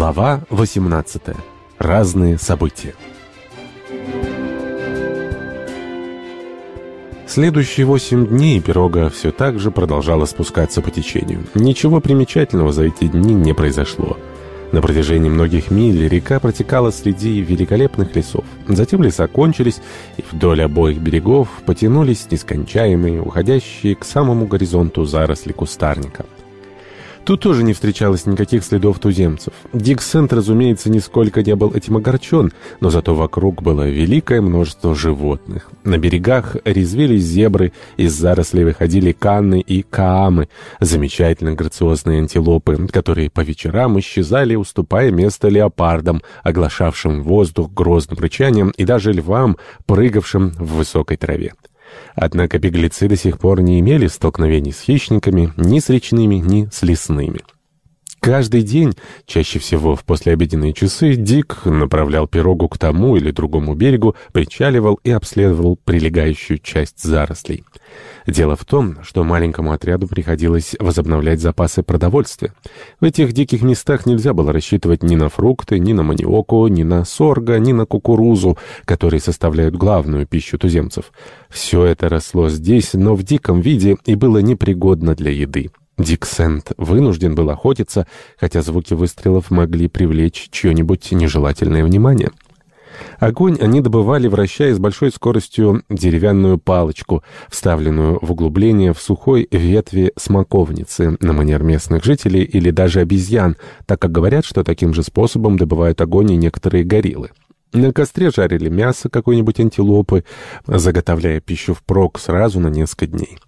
Глава 18. Разные события. Следующие восемь дней пирога все так же продолжала спускаться по течению. Ничего примечательного за эти дни не произошло. На протяжении многих миль река протекала среди великолепных лесов. Затем леса кончились, и вдоль обоих берегов потянулись нескончаемые, уходящие к самому горизонту заросли кустарника. Тут тоже не встречалось никаких следов туземцев. Дик Сент, разумеется, нисколько не был этим огорчен, но зато вокруг было великое множество животных. На берегах резвились зебры, из зарослей выходили канны и каамы, замечательно грациозные антилопы, которые по вечерам исчезали, уступая место леопардам, оглашавшим воздух грозным рычанием, и даже львам, прыгавшим в высокой траве. Однако беглецы до сих пор не имели столкновений с хищниками, ни с речными, ни с лесными. Каждый день, чаще всего в послеобеденные часы, Дик направлял пирогу к тому или другому берегу, причаливал и обследовал прилегающую часть зарослей. Дело в том, что маленькому отряду приходилось возобновлять запасы продовольствия. В этих диких местах нельзя было рассчитывать ни на фрукты, ни на маниоку, ни на сорго, ни на кукурузу, которые составляют главную пищу туземцев. Все это росло здесь, но в диком виде и было непригодно для еды. Дик Сент вынужден был охотиться, хотя звуки выстрелов могли привлечь чье-нибудь нежелательное внимание. Огонь они добывали, вращая с большой скоростью деревянную палочку, вставленную в углубление в сухой ветви смоковницы, на манер местных жителей или даже обезьян, так как говорят, что таким же способом добывают огонь и некоторые гориллы. На костре жарили мясо какой-нибудь антилопы, заготовляя пищу впрок сразу на несколько дней.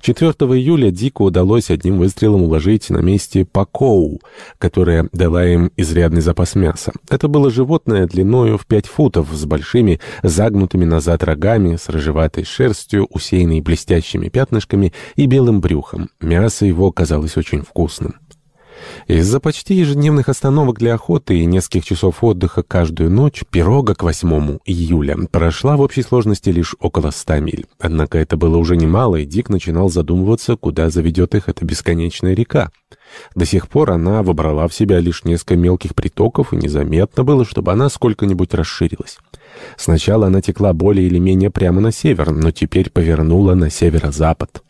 4 июля Дику удалось одним выстрелом уложить на месте Пакоу, которая дала им изрядный запас мяса. Это было животное длиною в 5 футов, с большими загнутыми назад рогами, с рыжеватой шерстью, усеянной блестящими пятнышками и белым брюхом. Мясо его казалось очень вкусным. Из-за почти ежедневных остановок для охоты и нескольких часов отдыха каждую ночь пирога к 8 июля прошла в общей сложности лишь около 100 миль. Однако это было уже немало, и Дик начинал задумываться, куда заведет их эта бесконечная река. До сих пор она выбрала в себя лишь несколько мелких притоков, и незаметно было, чтобы она сколько-нибудь расширилась. Сначала она текла более или менее прямо на север, но теперь повернула на северо-запад.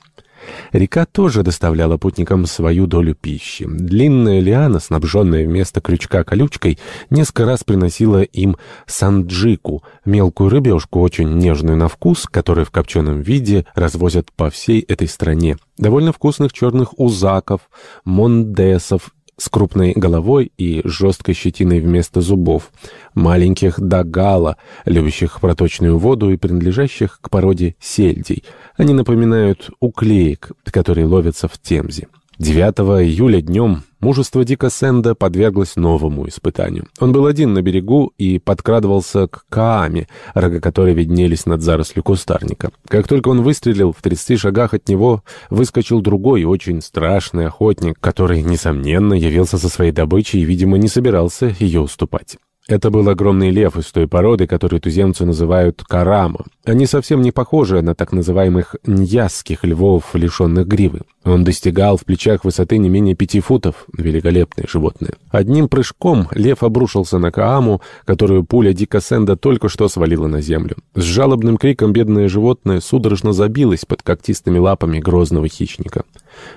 Река тоже доставляла путникам свою долю пищи. Длинная лиана, снабженная вместо крючка колючкой, несколько раз приносила им санджику, мелкую рыбешку, очень нежную на вкус, которую в копченом виде развозят по всей этой стране. Довольно вкусных черных узаков, мондесов с крупной головой и жесткой щетиной вместо зубов, маленьких дагала, любящих проточную воду и принадлежащих к породе сельдей. Они напоминают уклеек, которые ловятся в Темзе. 9 июля днем мужество Дика Сенда подверглось новому испытанию. Он был один на берегу и подкрадывался к Кааме, рога которой виднелись над зарослью кустарника. Как только он выстрелил, в 30 шагах от него выскочил другой, очень страшный охотник, который, несомненно, явился со своей добычей и, видимо, не собирался ее уступать. Это был огромный лев из той породы, которую туземцы называют карама. Они совсем не похожи на так называемых ньясских львов, лишенных гривы. Он достигал в плечах высоты не менее пяти футов. Великолепное животное. Одним прыжком лев обрушился на Кааму, которую пуля Дика Сенда только что свалила на землю. С жалобным криком бедное животное судорожно забилось под когтистыми лапами грозного хищника.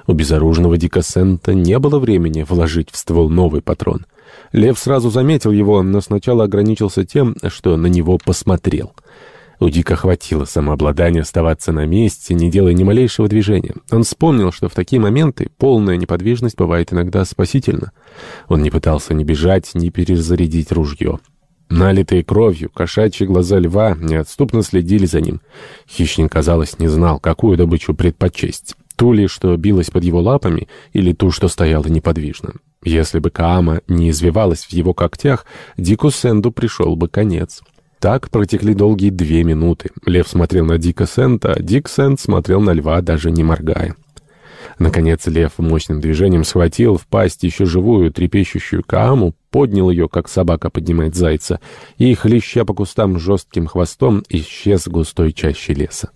У безоружного Дика Сента не было времени вложить в ствол новый патрон. Лев сразу заметил его, но сначала ограничился тем, что на него посмотрел. У Дика хватило самообладания оставаться на месте, не делая ни малейшего движения. Он вспомнил, что в такие моменты полная неподвижность бывает иногда спасительна. Он не пытался ни бежать, ни перезарядить ружье. Налитые кровью, кошачьи глаза льва неотступно следили за ним. Хищник, казалось, не знал, какую добычу предпочесть. Ту ли, что билась под его лапами, или ту, что стояла неподвижно. Если бы Каама не извивалась в его когтях, Дику Сенду пришел бы конец. Так протекли долгие две минуты. Лев смотрел на Дика Сента, а Дик Сент смотрел на льва, даже не моргая. Наконец лев мощным движением схватил в пасть еще живую трепещущую Кааму, поднял ее, как собака поднимает зайца, и, хлеща по кустам жестким хвостом, исчез в густой чаще леса.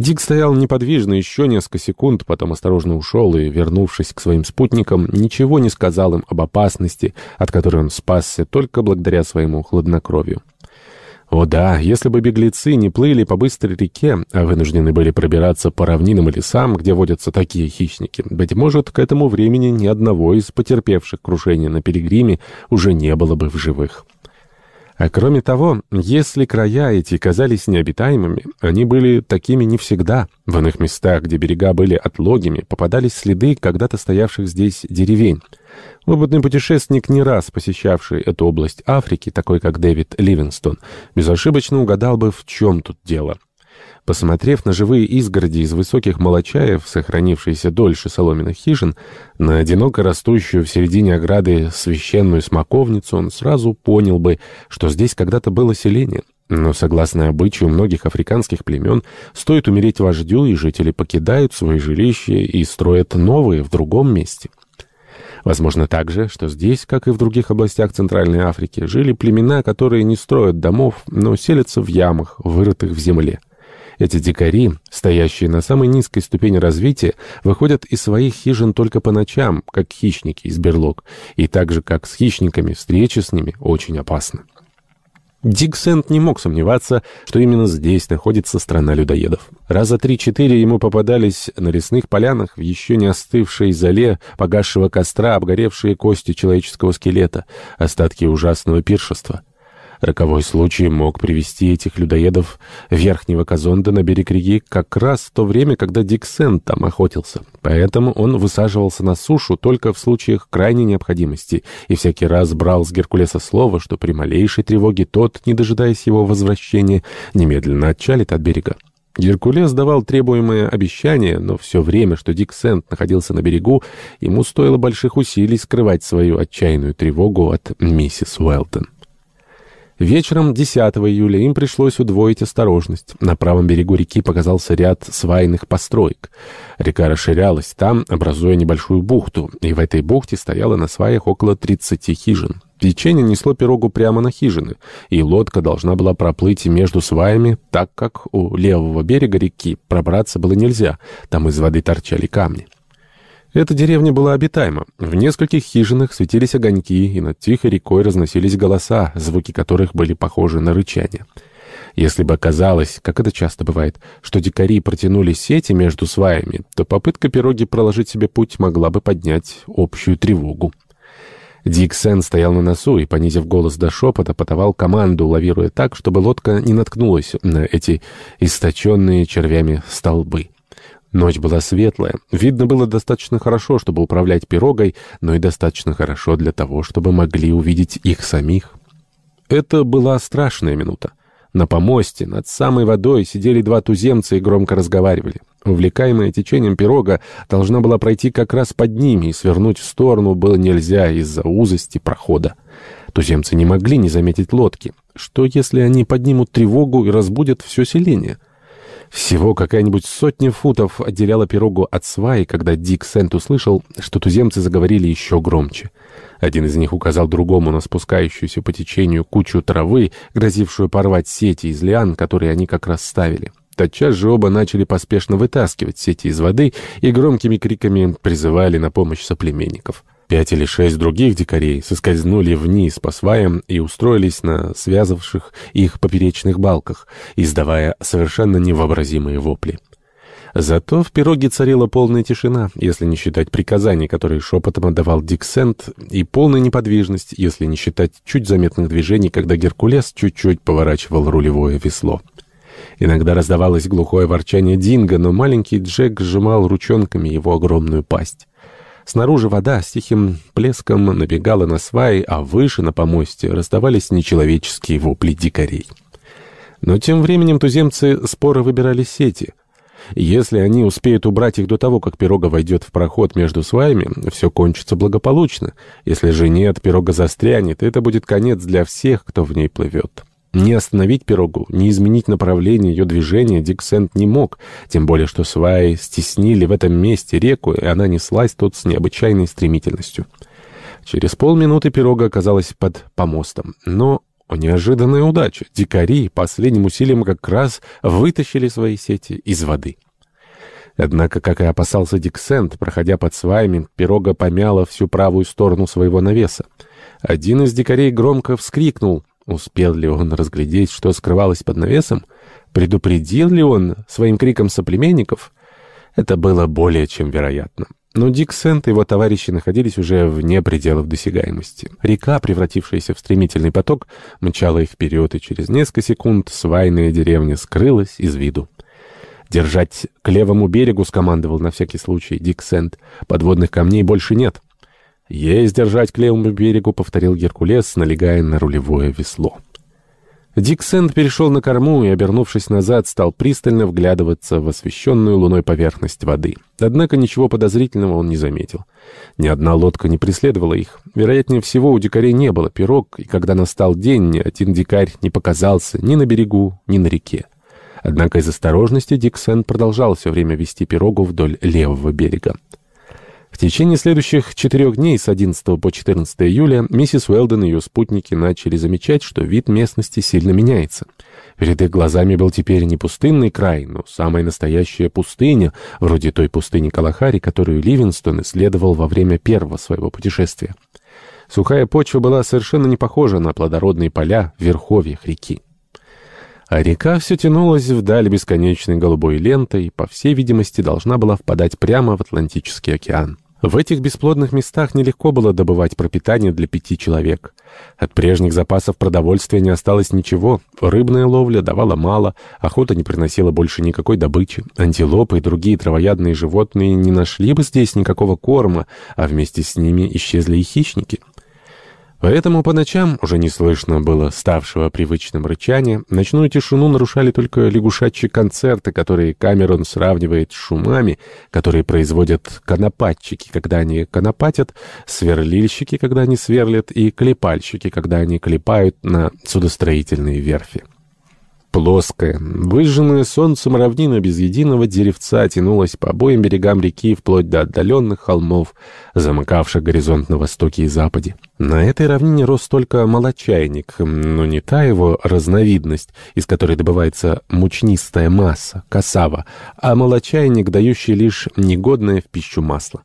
Дик стоял неподвижно еще несколько секунд, потом осторожно ушел и, вернувшись к своим спутникам, ничего не сказал им об опасности, от которой он спасся только благодаря своему хладнокровию. О да, если бы беглецы не плыли по быстрой реке, а вынуждены были пробираться по равнинам и лесам, где водятся такие хищники, быть может, к этому времени ни одного из потерпевших крушение на Пилигриме уже не было бы в живых. А кроме того, если края эти казались необитаемыми, они были такими не всегда. В иных местах, где берега были отлогими, попадались следы когда-то стоявших здесь деревень. Опытный путешественник, не раз посещавший эту область Африки, такой как Дэвид Ливингстон, безошибочно угадал бы, в чем тут дело. Посмотрев на живые изгороди из высоких молочаев, сохранившиеся дольше соломенных хижин, на одиноко растущую в середине ограды священную смоковницу, он сразу понял бы, что здесь когда-то было селение. Но, согласно обычаю многих африканских племен, стоит умереть вождю, и жители покидают свои жилища и строят новые в другом месте. Возможно также, что здесь, как и в других областях Центральной Африки, жили племена, которые не строят домов, но селятся в ямах, вырытых в земле. Эти дикари, стоящие на самой низкой ступени развития, выходят из своих хижин только по ночам, как хищники из берлог, и так же, как с хищниками, встреча с ними очень опасна. Дик Сент не мог сомневаться, что именно здесь находится страна людоедов. Раза три-четыре ему попадались на лесных полянах в еще не остывшей зале погасшего костра обгоревшие кости человеческого скелета, остатки ужасного пиршества. Роковой случай мог привести этих людоедов Верхнего Казонда на берег реки как раз в то время, когда Дик Сент там охотился. Поэтому он высаживался на сушу только в случаях крайней необходимости и всякий раз брал с Геркулеса слово, что при малейшей тревоге тот, не дожидаясь его возвращения, немедленно отчалит от берега. Геркулес давал требуемое обещание, но все время, что Дик Сент находился на берегу, ему стоило больших усилий скрывать свою отчаянную тревогу от миссис Уэлтон. Вечером 10 июля им пришлось удвоить осторожность. На правом берегу реки показался ряд свайных построек. Река расширялась там, образуя небольшую бухту, и в этой бухте стояло на сваях около 30 хижин. Течение несло пирогу прямо на хижины, и лодка должна была проплыть между сваями, так как у левого берега реки пробраться было нельзя, там из воды торчали камни. Эта деревня была обитаема. В нескольких хижинах светились огоньки, и над тихой рекой разносились голоса, звуки которых были похожи на рычание. Если бы оказалось, как это часто бывает, что дикари протянули сети между сваями, то попытка пироги проложить себе путь могла бы поднять общую тревогу. Дик Сен стоял на носу и, понизив голос до шепота, подавал команду, лавируя так, чтобы лодка не наткнулась на эти источенные червями столбы. Ночь была светлая. Видно было достаточно хорошо, чтобы управлять пирогой, но и достаточно хорошо для того, чтобы могли увидеть их самих. Это была страшная минута. На помосте над самой водой сидели два туземца и громко разговаривали. Увлекаемая течением пирога должна была пройти как раз под ними, и свернуть в сторону было нельзя из-за узости прохода. Туземцы не могли не заметить лодки. Что, если они поднимут тревогу и разбудят все селение? — всего какая-нибудь сотня футов отделяла пирогу от сваи, когда Дик Сент услышал, что туземцы заговорили еще громче. Один из них указал другому на спускающуюся по течению кучу травы, грозившую порвать сети из лиан, которые они как раз ставили. Тотчас же оба начали поспешно вытаскивать сети из воды и громкими криками призывали на помощь соплеменников. Пять или шесть других дикарей соскользнули вниз по сваям и устроились на связавших их поперечных балках, издавая совершенно невообразимые вопли. Зато в пироге царила полная тишина, если не считать приказаний, которые шепотом отдавал Диксент, и полная неподвижность, если не считать чуть заметных движений, когда Геркулес чуть-чуть поворачивал рулевое весло. Иногда раздавалось глухое ворчание Динго, но маленький Джек сжимал ручонками его огромную пасть. Снаружи вода с тихим плеском набегала на сваи, а выше, на помосте, раздавались нечеловеческие вопли дикарей. Но тем временем туземцы споро выбирали сети. Если они успеют убрать их до того, как пирога войдет в проход между сваями, все кончится благополучно. Если же нет, пирога застрянет, это будет конец для всех, кто в ней плывет. Не остановить пирогу, не изменить направление ее движения Дик Сент не мог, тем более что сваи стеснили в этом месте реку, и она неслась тут с необычайной стремительностью. Через полминуты пирога оказалась под помостом, но О, неожиданная удача! Дикари последним усилием как раз вытащили свои сети из воды. Однако, как и опасался Диксент, проходя под сваями, пирога помяла всю правую сторону своего навеса. Один из дикарей громко вскрикнул. Успел ли он разглядеть, что скрывалось под навесом? Предупредил ли он своим криком соплеменников? Это было более чем вероятно. Но Дик Сент и его товарищи находились уже вне пределов досягаемости. Река, превратившаяся в стремительный поток, мчала их вперед, и через несколько секунд свайная деревня скрылась из виду. «Держать к левому берегу», — скомандовал на всякий случай Дик Сент. «Подводных камней больше нет». «Есть держать к левому берегу», — повторил Геркулес, налегая на рулевое весло. Дик Сэнд перешел на корму и, обернувшись назад, стал пристально вглядываться в освещенную луной поверхность воды. Однако ничего подозрительного он не заметил. Ни одна лодка не преследовала их. Вероятнее всего, у дикарей не было пирог, и когда настал день, ни один дикарь не показался ни на берегу, ни на реке. Однако из осторожности Дик Сэнд продолжал все время вести пирогу вдоль левого берега. В течение следующих четырех дней с 11 по 14 июля миссис Уэлден и ее спутники начали замечать, что вид местности сильно меняется. Перед их глазами был теперь не пустынный край, но самая настоящая пустыня, вроде той пустыни Калахари, которую Ливинстон исследовал во время первого своего путешествия. Сухая почва была совершенно не похожа на плодородные поля в верховьях реки. А река все тянулась вдаль бесконечной голубой лентой и, по всей видимости, должна была впадать прямо в Атлантический океан. В этих бесплодных местах нелегко было добывать пропитание для пяти человек. От прежних запасов продовольствия не осталось ничего. Рыбная ловля давала мало, охота не приносила больше никакой добычи. Антилопы и другие травоядные животные не нашли бы здесь никакого корма, а вместе с ними исчезли и хищники. Поэтому по ночам уже не слышно было ставшего привычным рычания. Ночную тишину нарушали только лягушачьи концерты, которые Камерон сравнивает с шумами, которые производят конопатчики, когда они конопатят, сверлильщики, когда они сверлят, и клепальщики, когда они клепают на судостроительные верфи. Плоская, выжженная солнцем равнина без единого деревца тянулась по обоим берегам реки вплоть до отдаленных холмов, замыкавших горизонт на востоке и западе. На этой равнине рос только молочайник, но не та его разновидность, из которой добывается мучнистая масса, касава, а молочайник, дающий лишь негодное в пищу масло.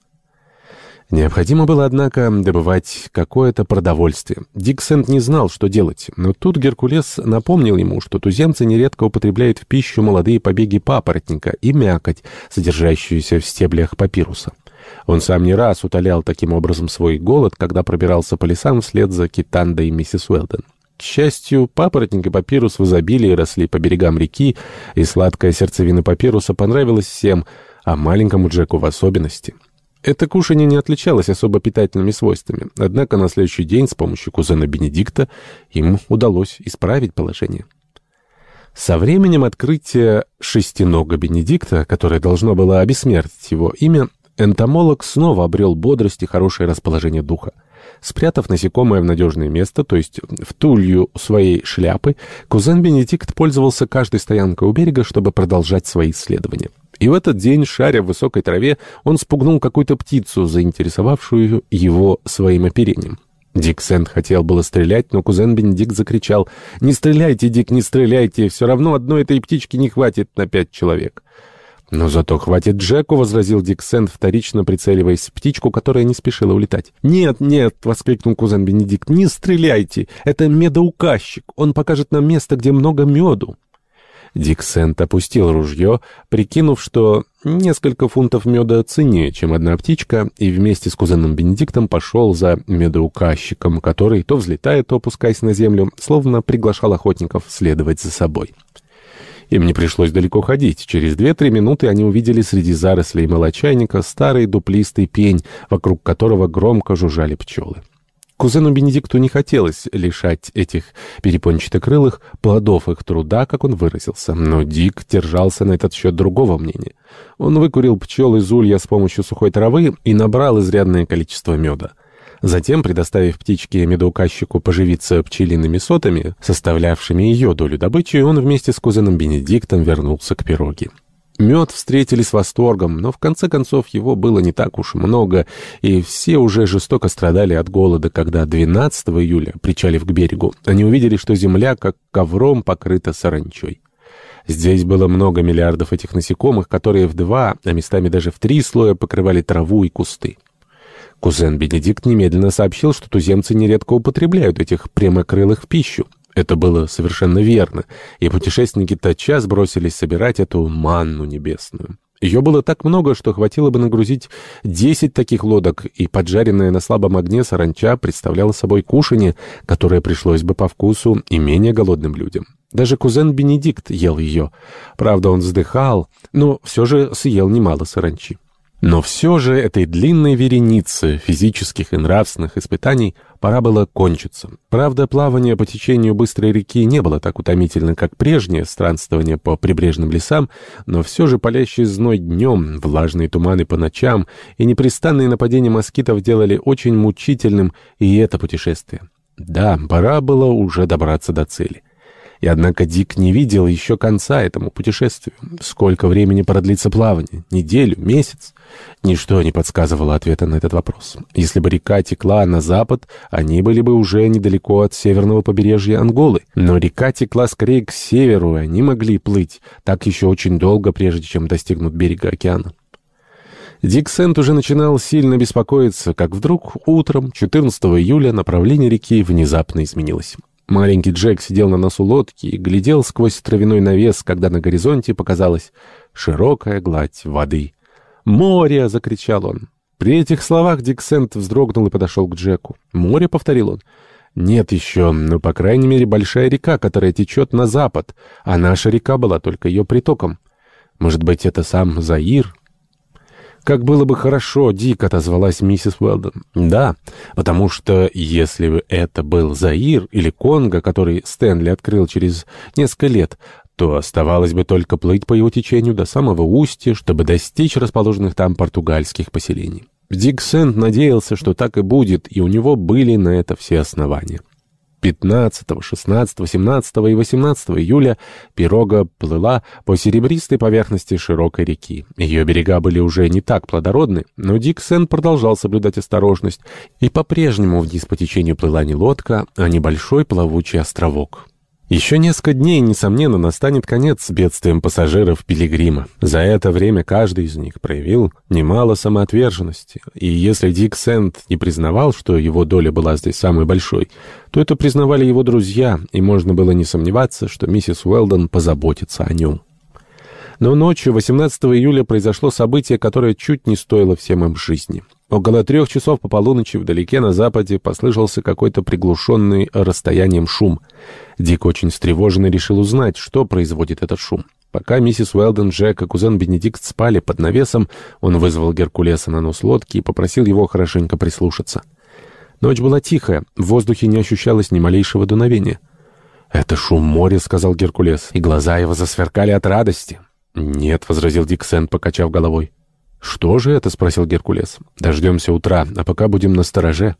Необходимо было, однако, добывать какое-то продовольствие. Диксент не знал, что делать, но тут Геркулес напомнил ему, что туземцы нередко употребляют в пищу молодые побеги папоротника и мякоть, содержащуюся в стеблях папируса. Он сам не раз утолял таким образом свой голод, когда пробирался по лесам вслед за Китандой и миссис Уэлден. К счастью, папоротник и папирус в изобилии росли по берегам реки, и сладкая сердцевина папируса понравилась всем, а маленькому Джеку в особенности. Это кушание не отличалось особо питательными свойствами, однако на следующий день с помощью кузена Бенедикта им удалось исправить положение. Со временем открытия шестинога Бенедикта, которое должно было обесмертить его имя, энтомолог снова обрел бодрость и хорошее расположение духа. Спрятав насекомое в надежное место, то есть в тулью своей шляпы, кузен Бенедикт пользовался каждой стоянкой у берега, чтобы продолжать свои исследования. И в этот день, шаря в высокой траве, он спугнул какую-то птицу, заинтересовавшую его своим оперением. Дик Сент хотел было стрелять, но кузен Бенедикт закричал «Не стреляйте, Дик, не стреляйте, все равно одной этой птички не хватит на пять человек». «Но зато хватит Джеку», — возразил Дик Сент, вторично прицеливаясь в птичку, которая не спешила улетать. «Нет, нет», — воскликнул кузен Бенедикт, — «не стреляйте, это медоуказчик, он покажет нам место, где много меду». Дик Сент опустил ружье, прикинув, что несколько фунтов меда ценнее, чем одна птичка, и вместе с кузеном Бенедиктом пошел за медоуказчиком, который то взлетает, то опускаясь на землю, словно приглашал охотников следовать за собой. Им не пришлось далеко ходить. Через две-три минуты они увидели среди зарослей молочайника старый дуплистый пень, вокруг которого громко жужжали пчелы. Кузену Бенедикту не хотелось лишать этих перепончатокрылых плодов их труда, как он выразился, но Дик держался на этот счет другого мнения. Он выкурил пчел из улья с помощью сухой травы и набрал изрядное количество меда. Затем, предоставив птичке медоуказчику поживиться пчелиными сотами, составлявшими ее долю добычи, он вместе с кузеном Бенедиктом вернулся к пироге. Мед встретили с восторгом, но в конце концов его было не так уж много, и все уже жестоко страдали от голода, когда 12 июля, причалив к берегу, они увидели, что земля как ковром покрыта саранчой. Здесь было много миллиардов этих насекомых, которые в два, а местами даже в три слоя покрывали траву и кусты. Кузен Бенедикт немедленно сообщил, что туземцы нередко употребляют этих прямокрылых в пищу. Это было совершенно верно, и путешественники тотчас бросились собирать эту манну небесную. Ее было так много, что хватило бы нагрузить десять таких лодок, и поджаренная на слабом огне саранча представляла собой кушанье, которое пришлось бы по вкусу и менее голодным людям. Даже кузен Бенедикт ел ее. Правда, он вздыхал, но все же съел немало саранчи. Но все же этой длинной вереницы физических и нравственных испытаний пора было кончиться. Правда, плавание по течению быстрой реки не было так утомительно, как прежнее странствование по прибрежным лесам, но все же палящий зной днем, влажные туманы по ночам и непрестанные нападения москитов делали очень мучительным и это путешествие. Да, пора было уже добраться до цели. И однако Дик не видел еще конца этому путешествию. Сколько времени продлится плавание? Неделю? Месяц? Ничто не подсказывало ответа на этот вопрос. Если бы река текла на запад, они были бы уже недалеко от северного побережья Анголы. Но река текла скорее к северу, и они могли плыть так еще очень долго, прежде чем достигнут берега океана. Дик Сент уже начинал сильно беспокоиться, как вдруг утром 14 июля направление реки внезапно изменилось. Маленький Джек сидел на носу лодки и глядел сквозь травяной навес, когда на горизонте показалась широкая гладь воды. «Море!» — закричал он. При этих словах Диксент вздрогнул и подошел к Джеку. «Море?» — повторил он. «Нет еще, но, по крайней мере, большая река, которая течет на запад, а наша река была только ее притоком. Может быть, это сам Заир?» «Как было бы хорошо», — Дик отозвалась миссис Уэлдон. «Да, потому что если бы это был Заир или Конго, который Стэнли открыл через несколько лет, то оставалось бы только плыть по его течению до самого устья, чтобы достичь расположенных там португальских поселений». Дик Сент надеялся, что так и будет, и у него были на это все основания. 15, 16, 17 и 18 июля пирога плыла по серебристой поверхности широкой реки. Ее берега были уже не так плодородны, но Дик Сен продолжал соблюдать осторожность, и по-прежнему вниз по течению плыла не лодка, а небольшой плавучий островок. Еще несколько дней, несомненно, настанет конец бедствием пассажиров Пилигрима. За это время каждый из них проявил немало самоотверженности, и если Дик Сент не признавал, что его доля была здесь самой большой, то это признавали его друзья, и можно было не сомневаться, что миссис Уэлдон позаботится о нем. Но ночью 18 июля произошло событие, которое чуть не стоило всем им жизни. Около трех часов по полуночи вдалеке на западе послышался какой-то приглушенный расстоянием шум. Дик очень встревоженно решил узнать, что производит этот шум. Пока миссис Уэлден, Джек и кузен Бенедикт спали под навесом, он вызвал Геркулеса на нос лодки и попросил его хорошенько прислушаться. Ночь была тихая, в воздухе не ощущалось ни малейшего дуновения. «Это шум моря», — сказал Геркулес, и глаза его засверкали от радости. «Нет», — возразил Диксен, покачав головой. «Что же это?» — спросил Геркулес. «Дождемся утра, а пока будем на стороже».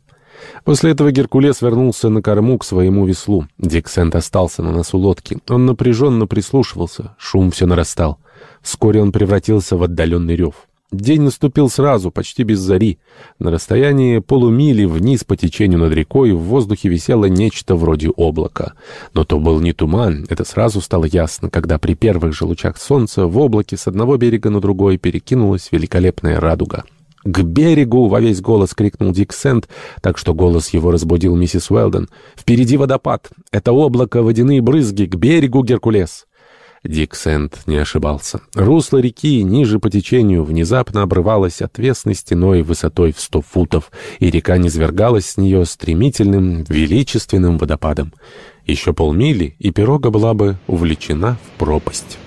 После этого Геркулес вернулся на корму к своему веслу. Диксент остался на носу лодки. Он напряженно прислушивался. Шум все нарастал. Вскоре он превратился в отдаленный рев. День наступил сразу, почти без зари. На расстоянии полумили вниз по течению над рекой в воздухе висело нечто вроде облака. Но то был не туман, это сразу стало ясно, когда при первых же лучах солнца в облаке с одного берега на другой перекинулась великолепная радуга. «К берегу!» — во весь голос крикнул Дик Сент, так что голос его разбудил миссис Уэлден. «Впереди водопад! Это облако, водяные брызги! К берегу, Геркулес!» Дик Сент не ошибался. Русло реки ниже по течению внезапно обрывалось отвесной стеной высотой в сто футов, и река низвергалась с нее стремительным, величественным водопадом. Еще полмили, и пирога была бы увлечена в пропасть.